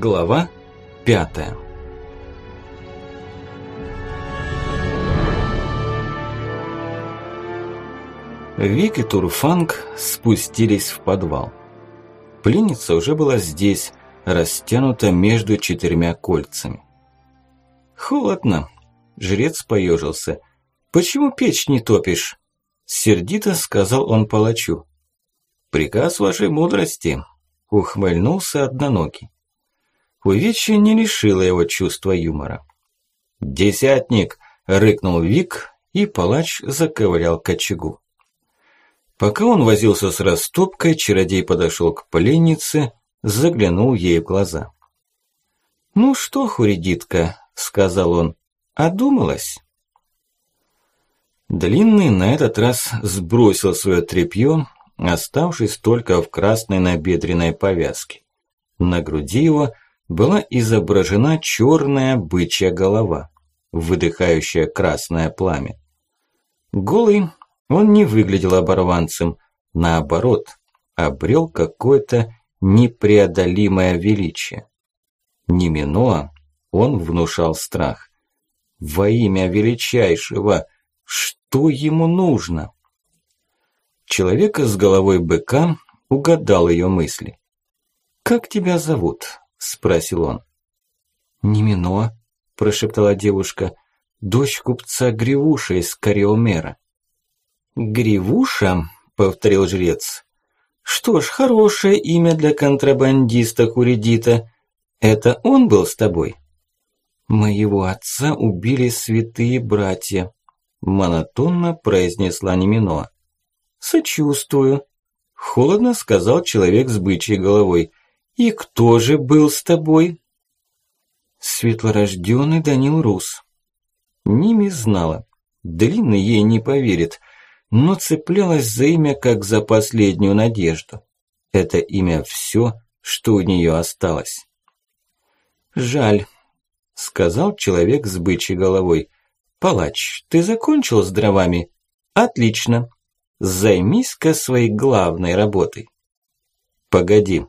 Глава пятая Вик и Турфанг спустились в подвал. Пленница уже была здесь, растянута между четырьмя кольцами. «Холодно», – жрец поежился. «Почему печь не топишь?» Сердито сказал он палачу. «Приказ вашей мудрости», – ухмыльнулся одноногий. Увечье не лишило его чувства юмора. «Десятник!» – рыкнул Вик, и палач заковырял к очагу. Пока он возился с растопкой, чародей подошел к пленнице, заглянул ей в глаза. «Ну что, Хуридитка», – сказал он, – «одумалась?» Длинный на этот раз сбросил свое тряпье, оставшись только в красной набедренной повязке. На груди его – была изображена черная бычья голова, выдыхающая красное пламя. Голый он не выглядел оборванцем, наоборот, обрел какое-то непреодолимое величие. Неминоа он внушал страх. Во имя величайшего, что ему нужно? Человек с головой быка угадал ее мысли. «Как тебя зовут?» – спросил он. «Немино», – прошептала девушка, – «дочь купца Гривуша из Кариомера». «Гривуша?» – повторил жрец. «Что ж, хорошее имя для контрабандиста Куридита. Это он был с тобой?» «Моего отца убили святые братья», – монотонно произнесла Немино. «Сочувствую», – холодно сказал человек с бычьей головой. «И кто же был с тобой?» Светлорожденный Данил Рус. Ними знала. Длинный ей не поверит, но цеплялась за имя как за последнюю надежду. Это имя все, что у нее осталось. «Жаль», – сказал человек с бычьей головой. «Палач, ты закончил с дровами? Отлично. Займись-ка своей главной работой». «Погоди»,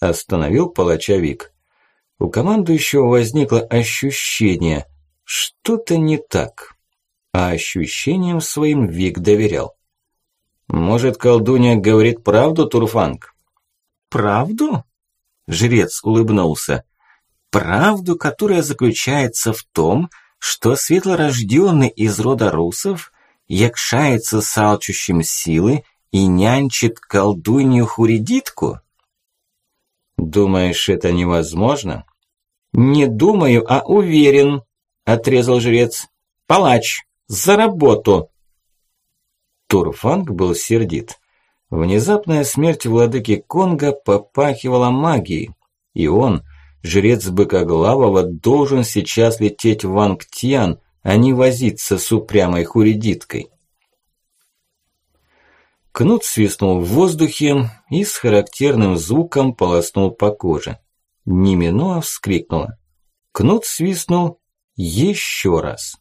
Остановил палача Вик. У командующего возникло ощущение, что-то не так. А ощущениям своим Вик доверял. «Может, колдунья говорит правду, Турфанг?» «Правду?» Жрец улыбнулся. «Правду, которая заключается в том, что светлорожденный из рода русов якшается с алчущим силы и нянчит колдунью Хуридитку?» «Думаешь, это невозможно?» «Не думаю, а уверен», – отрезал жрец. «Палач, за работу!» Турфанг был сердит. Внезапная смерть владыки Конга попахивала магией, и он, жрец Быкоглавого, должен сейчас лететь в Ангтьян, а не возиться с упрямой хуридиткой. Кнут свистнул в воздухе и с характерным звуком полоснул по коже. Неминуа вскрикнула. Кнут свистнул еще раз.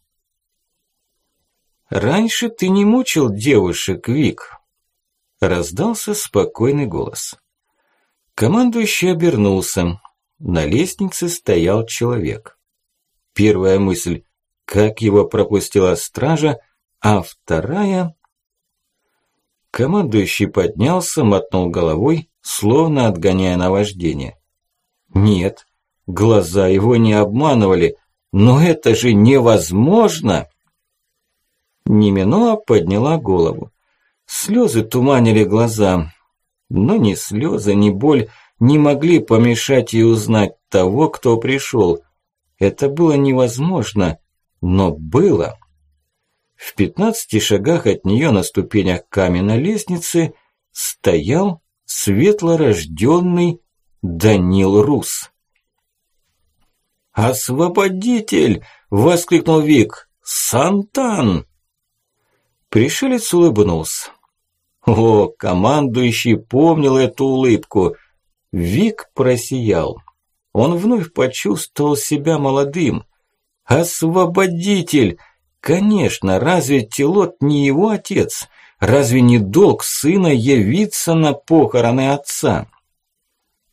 «Раньше ты не мучил девушек, Вик», – раздался спокойный голос. Командующий обернулся. На лестнице стоял человек. Первая мысль – как его пропустила стража, а вторая – Командующий поднялся, мотнул головой, словно отгоняя наваждение. Нет, глаза его не обманывали, но это же невозможно! Неминоа подняла голову. Слезы туманили глаза, но ни слезы, ни боль не могли помешать ей узнать того, кто пришел. Это было невозможно, но было. В пятнадцати шагах от нее на ступенях каменной лестницы стоял светлорожденный Данил Рус. «Освободитель!» – воскликнул Вик. «Сантан!» Пришелец улыбнулся. О, командующий помнил эту улыбку. Вик просиял. Он вновь почувствовал себя молодым. «Освободитель!» Конечно, разве Тилот не его отец? Разве не долг сына явиться на похороны отца?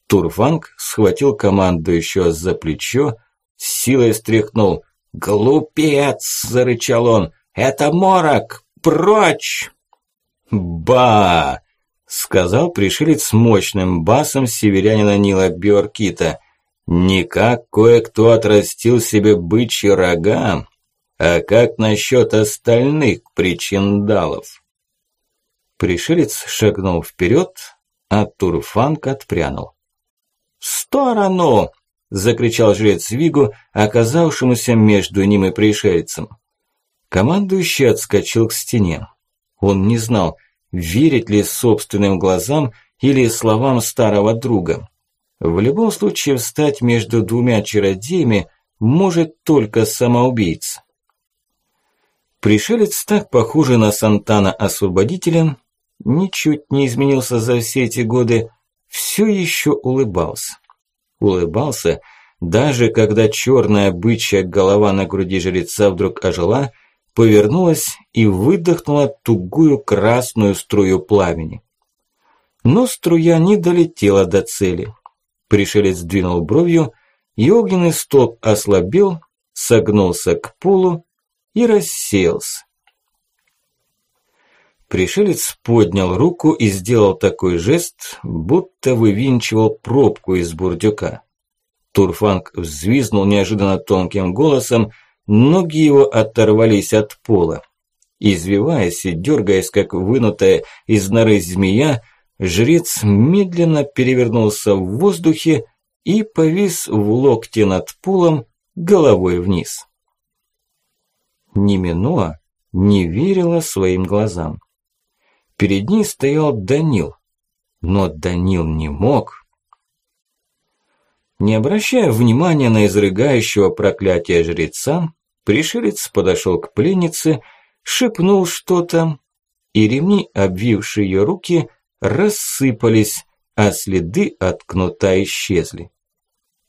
Турфанг схватил командующего за плечо, силой стряхнул. «Глупец!» – зарычал он. «Это морок! Прочь!» «Ба!» – сказал пришелец мощным басом северянина Нила Биоркита. «Никак кое-кто отрастил себе бычьи рога, а как насчет остальных причиндалов?» Пришелец шагнул вперед, а Турфанг отпрянул. «В сторону!» – закричал жрец Вигу, оказавшемуся между ним и пришельцем. Командующий отскочил к стене. Он не знал, верить ли собственным глазам или словам старого друга. В любом случае встать между двумя чародеями может только самоубийца. Пришелец, так похожий на Сантана-освободителя, ничуть не изменился за все эти годы, все еще улыбался. Улыбался, даже когда черная бычья голова на груди жреца вдруг ожила, повернулась и выдохнула тугую красную струю пламени. Но струя не долетела до цели. Пришелец двинул бровью, и огненный столб ослабел, согнулся к полу и рассеялся. Пришелец поднял руку и сделал такой жест, будто вывинчивал пробку из бурдюка. Турфанг взвизнул неожиданно тонким голосом, ноги его оторвались от пола. Извиваясь и дергаясь, как вынутая из норы змея, жрец медленно перевернулся в воздухе и повис в локте над полом головой вниз. Неминуа не верила своим глазам. Перед ней стоял Данил. Но Данил не мог. Не обращая внимания на изрыгающего проклятие жреца, пришелец подошел к пленнице, шепнул что-то, и ремни, обвившие ее руки, рассыпались, а следы от кнута исчезли.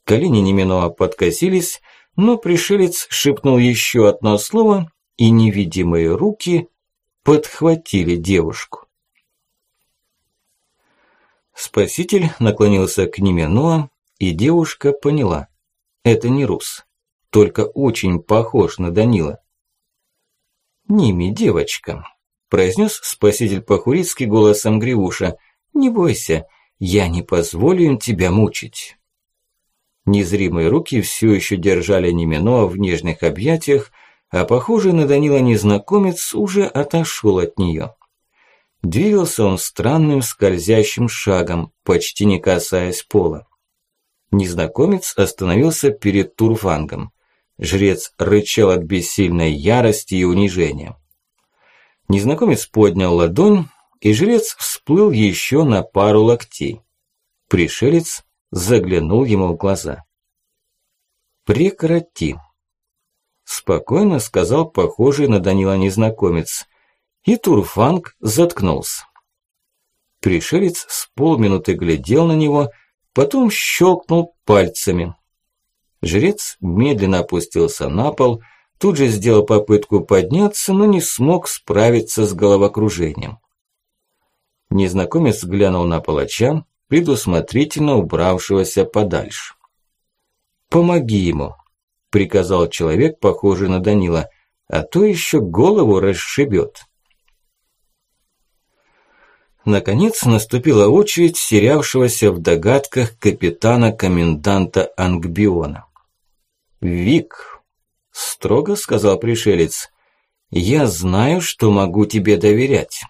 Колени неминуемо подкосились, но пришелец шепнул еще одно слово, и невидимые руки подхватили девушку. Спаситель наклонился к Нименуа, и девушка поняла. Это не рус, только очень похож на Данила. «Ними, девочка», – произнес спаситель по-хурицки голосом Гривуша. «Не бойся, я не позволю им тебя мучить». Незримые руки все еще держали Ниминоа в нежных объятиях, а похожий на Данила незнакомец уже отошел от нее. Двигался он странным скользящим шагом, почти не касаясь пола. Незнакомец остановился перед Турфангом. Жрец рычал от бессильной ярости и унижения. Незнакомец поднял ладонь, и жрец всплыл еще на пару локтей. Пришелец заглянул ему в глаза. «Прекрати!» Спокойно сказал похожий на Данила незнакомец. И Турфанг заткнулся. Пришелец с полминуты глядел на него, потом щелкнул пальцами. Жрец медленно опустился на пол, тут же сделал попытку подняться, но не смог справиться с головокружением. Незнакомец глянул на палача, предусмотрительно убравшегося подальше. «Помоги ему», – приказал человек, похожий на Данила, а то еще голову расшибет. Наконец наступила очередь терявшегося в догадках капитана-коменданта Ангбиона. «Вик», – строго сказал пришелец, – «я знаю, что могу тебе доверять.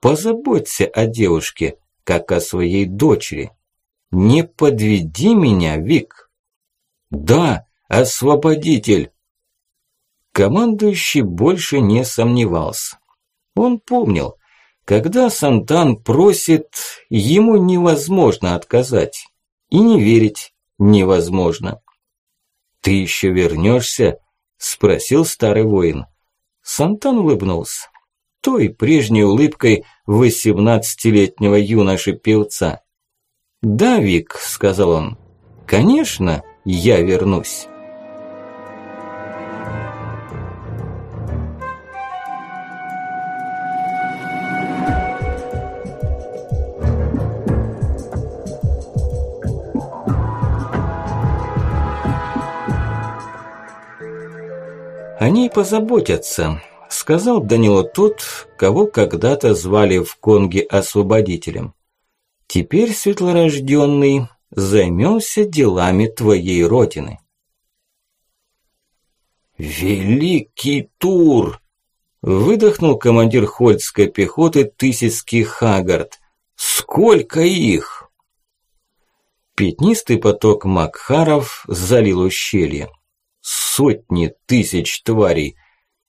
Позаботься о девушке, как о своей дочери. Не подведи меня, Вик». «Да», Освободитель!» Командующий больше не сомневался. Он помнил, когда Сантан просит, ему невозможно отказать. И не верить невозможно. «Ты еще вернешься?» – спросил старый воин. Сантан улыбнулся той прежней улыбкой восемнадцатилетнего юноши-певца. «Да, Вик», – сказал он, – «конечно, я вернусь». Они позаботятся, сказал Данилу тот, кого когда-то звали в Конге освободителем. Теперь, светлорожденный, займемся делами твоей родины. «Великий Тур!» – выдохнул командир Хольдской пехоты Тысяцкий Хагард. «Сколько их?» Пятнистый поток Макхаров залил ущелье. Сотни тысяч тварей.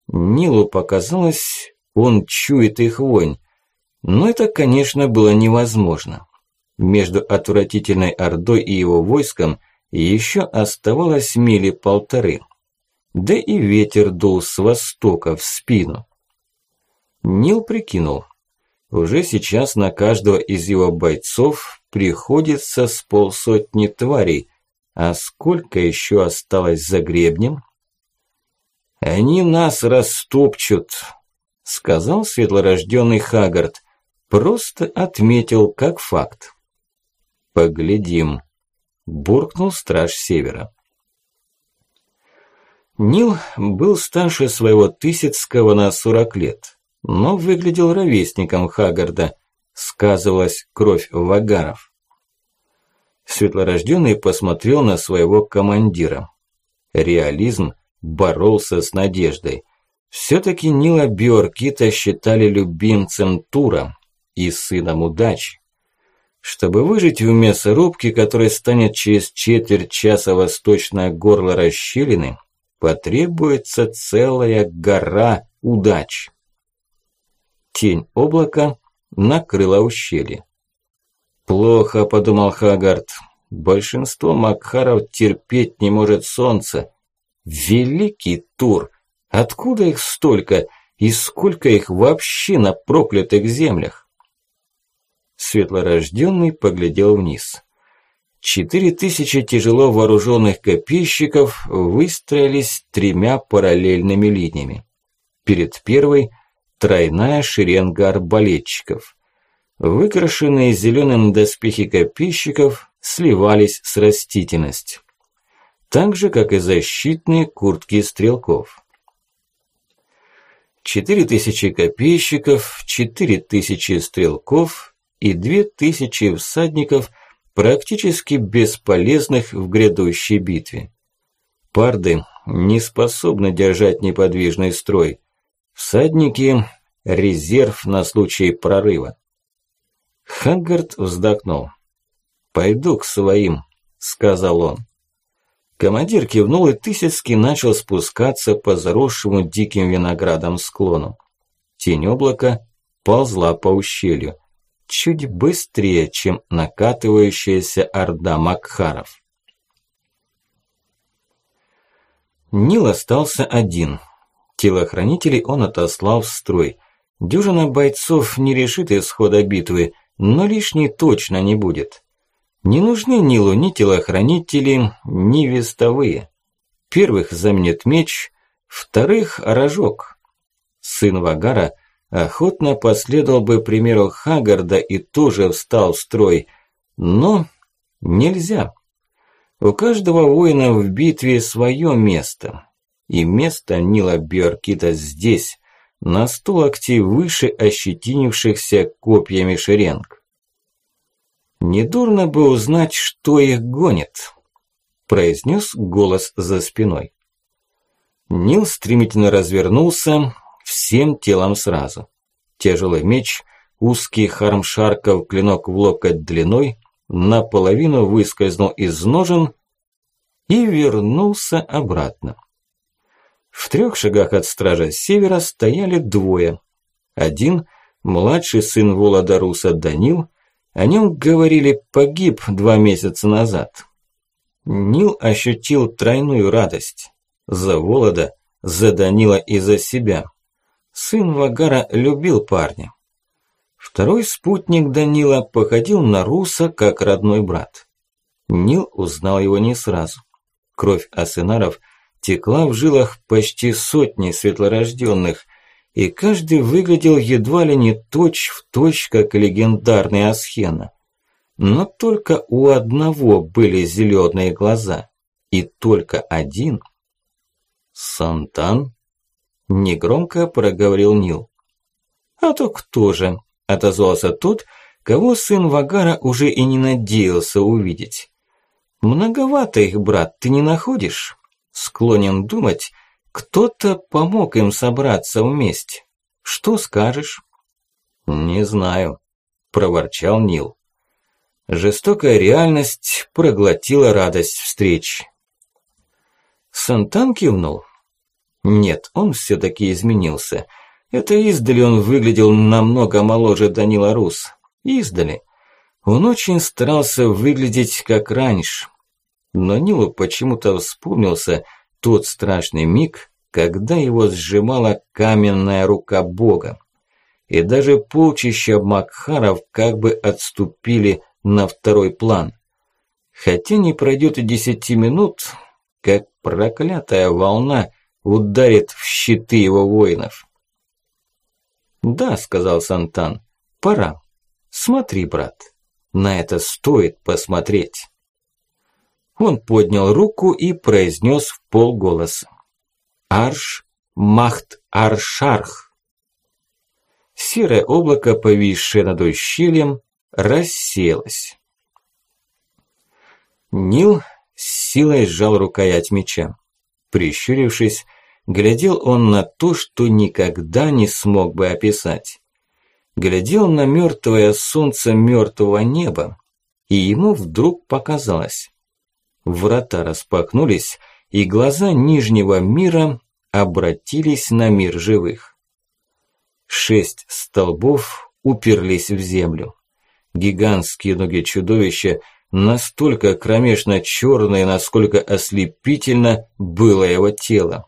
Нилу показалось, он чует их вонь. Но это, конечно, было невозможно. Между отвратительной ордой и его войском еще оставалось мили полторы. Да и ветер дул с востока в спину. Нил прикинул. Уже сейчас на каждого из его бойцов приходится с полсотни тварей, а сколько еще осталось за гребнем? Они нас растопчут, сказал светлорожденный Хагард, просто отметил как факт. Поглядим, буркнул страж севера. Нил был старше своего Тысяцкого на 40 лет, но выглядел ровесником Хагарда, сказывалась кровь вагаров. Светлорожденный посмотрел на своего командира. Реализм боролся с надеждой. Все-таки Нила Биоркита считали любимцем Тура и сыном удачи. Чтобы выжить в мясорубке, которая станет через четверть часа восточное горло расщелины, потребуется целая гора удач. Тень облака накрыла ущелье. «Плохо», – подумал Хагард. «Большинство Макхаров терпеть не может солнце. Великий Тур! Откуда их столько? И сколько их вообще на проклятых землях?» Светлорожденный поглядел вниз. Четыре тысячи тяжело вооруженных копейщиков выстроились тремя параллельными линиями. Перед первой – тройная шеренга арбалетчиков – Выкрашенные зеленым доспехи копейщиков сливались с растительностью. Так же, как и защитные куртки стрелков. Четыре тысячи копейщиков, четыре тысячи стрелков и две тысячи всадников, практически бесполезных в грядущей битве. Парды не способны держать неподвижный строй. Всадники – резерв на случай прорыва. Хаггард вздохнул. «Пойду к своим», – сказал он. Командир кивнул и Тысяцкий начал спускаться по заросшему диким виноградом склону. Тень облака ползла по ущелью, чуть быстрее, чем накатывающаяся орда Макхаров. Нил остался один. Телохранителей он отослал в строй. Дюжина бойцов не решит исхода битвы, но лишней точно не будет. Не нужны ни телохранители, ни вестовые. Первых заменит меч, вторых – рожок. Сын Вагара охотно последовал бы примеру Хагарда и тоже встал в строй, но нельзя. У каждого воина в битве свое место. И место Нила Бьоркита здесь, на сто локтей выше ощетинившихся копьями шеренг. «Недурно бы узнать, что их гонит», – произнес голос за спиной. Нил стремительно развернулся всем телом сразу. Тяжелый меч, узкий хармшарков клинок в локоть длиной, наполовину выскользнул из ножен и вернулся обратно. В трех шагах от стража севера стояли двое. Один – младший сын Володаруса Данил, о нем говорили погиб два месяца назад. Нил ощутил тройную радость. За Волода, за Данила и за себя. Сын Вагара любил парня. Второй спутник Данила походил на Руса как родной брат. Нил узнал его не сразу. Кровь асенаров – текла в жилах почти сотни светлорожденных, и каждый выглядел едва ли не точь-в-точь, точь, как легендарный Асхена. Но только у одного были зеленые глаза, и только один. «Сантан?» Негромко проговорил Нил. А то кто же? Отозвался тот, кого сын Вагара уже и не надеялся увидеть. Многовато их, брат, ты не находишь? Склонен думать, кто-то помог им собраться вместе. Что скажешь? Не знаю, проворчал Нил. Жестокая реальность проглотила радость встреч. Сантан кивнул. Нет, он все-таки изменился. Это издали он выглядел намного моложе Данила Рус. Издали. Он очень старался выглядеть как раньше. Но Нилу почему-то вспомнился тот страшный миг, когда его сжимала каменная рука Бога. И даже полчища Макхаров как бы отступили на второй план. Хотя не пройдет и десяти минут, как проклятая волна ударит в щиты его воинов. «Да», – сказал Сантан, – «пора. Смотри, брат, на это стоит посмотреть». Он поднял руку и произнес в полголоса. «Арш Махт Аршарх». Серое облако, повисшее над ущельем, рассеялось. Нил с силой сжал рукоять меча. Прищурившись, глядел он на то, что никогда не смог бы описать. Глядел на мертвое солнце мертвого неба, и ему вдруг показалось. Врата распахнулись, и глаза Нижнего мира обратились на мир живых. Шесть столбов уперлись в землю. Гигантские ноги чудовища настолько кромешно черные, насколько ослепительно было его тело.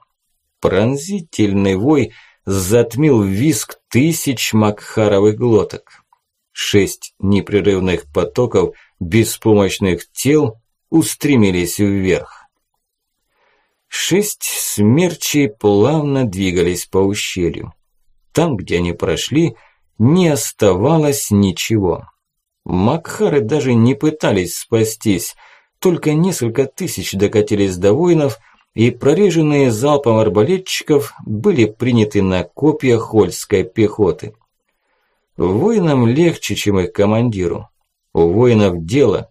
Пронзительный вой затмил виск тысяч макхаровых глоток. Шесть непрерывных потоков беспомощных тел устремились вверх. Шесть смерчей плавно двигались по ущелью. Там, где они прошли, не оставалось ничего. Макхары даже не пытались спастись, только несколько тысяч докатились до воинов, и прореженные залпом арбалетчиков были приняты на копья хольской пехоты. Воинам легче, чем их командиру. У воинов дело.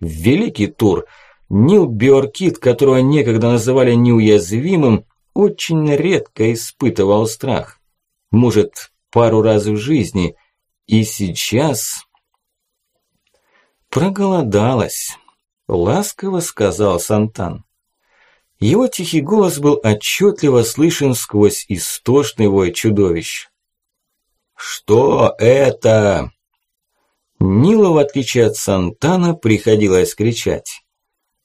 Великий тур, Нил Биоркит, которого некогда называли неуязвимым, очень редко испытывал страх. Может, пару раз в жизни. И сейчас... «Проголодалась», – ласково сказал Сантан. Его тихий голос был отчетливо слышен сквозь истошный вой чудовищ. «Что это?» Нила, в отличие от Сантана, приходилось кричать.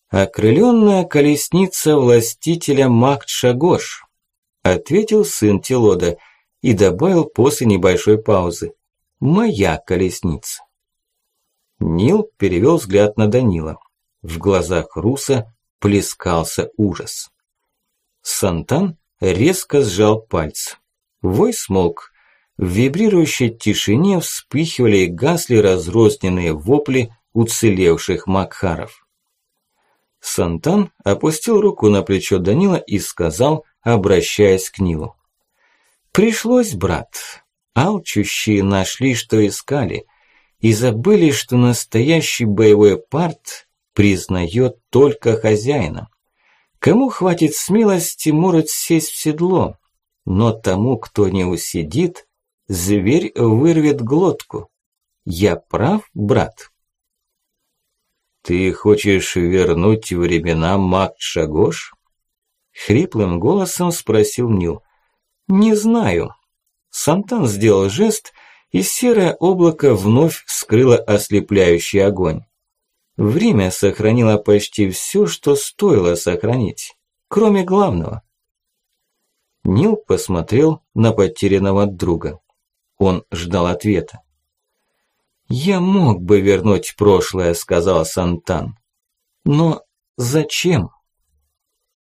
«Окрыленная колесница властителя Макт-Шагош», – ответил сын Телода и добавил после небольшой паузы. «Моя колесница». Нил перевел взгляд на Данила. В глазах Руса плескался ужас. Сантан резко сжал пальцы. Вой смолк. В вибрирующей тишине вспыхивали и гасли разрозненные вопли уцелевших Макхаров. Сантан опустил руку на плечо Данила и сказал, обращаясь к Нилу. «Пришлось, брат. Алчущие нашли, что искали и забыли, что настоящий боевой парт признает только хозяина. Кому хватит смелости, может сесть в седло, но тому, кто не усидит, зверь вырвет глотку. Я прав, брат? Ты хочешь вернуть времена Мак Шагош? Хриплым голосом спросил Нил. Не знаю. Сантан сделал жест, и серое облако вновь скрыло ослепляющий огонь. Время сохранило почти все, что стоило сохранить, кроме главного. Нил посмотрел на потерянного друга. Он ждал ответа. «Я мог бы вернуть прошлое», – сказал Сантан. «Но зачем?»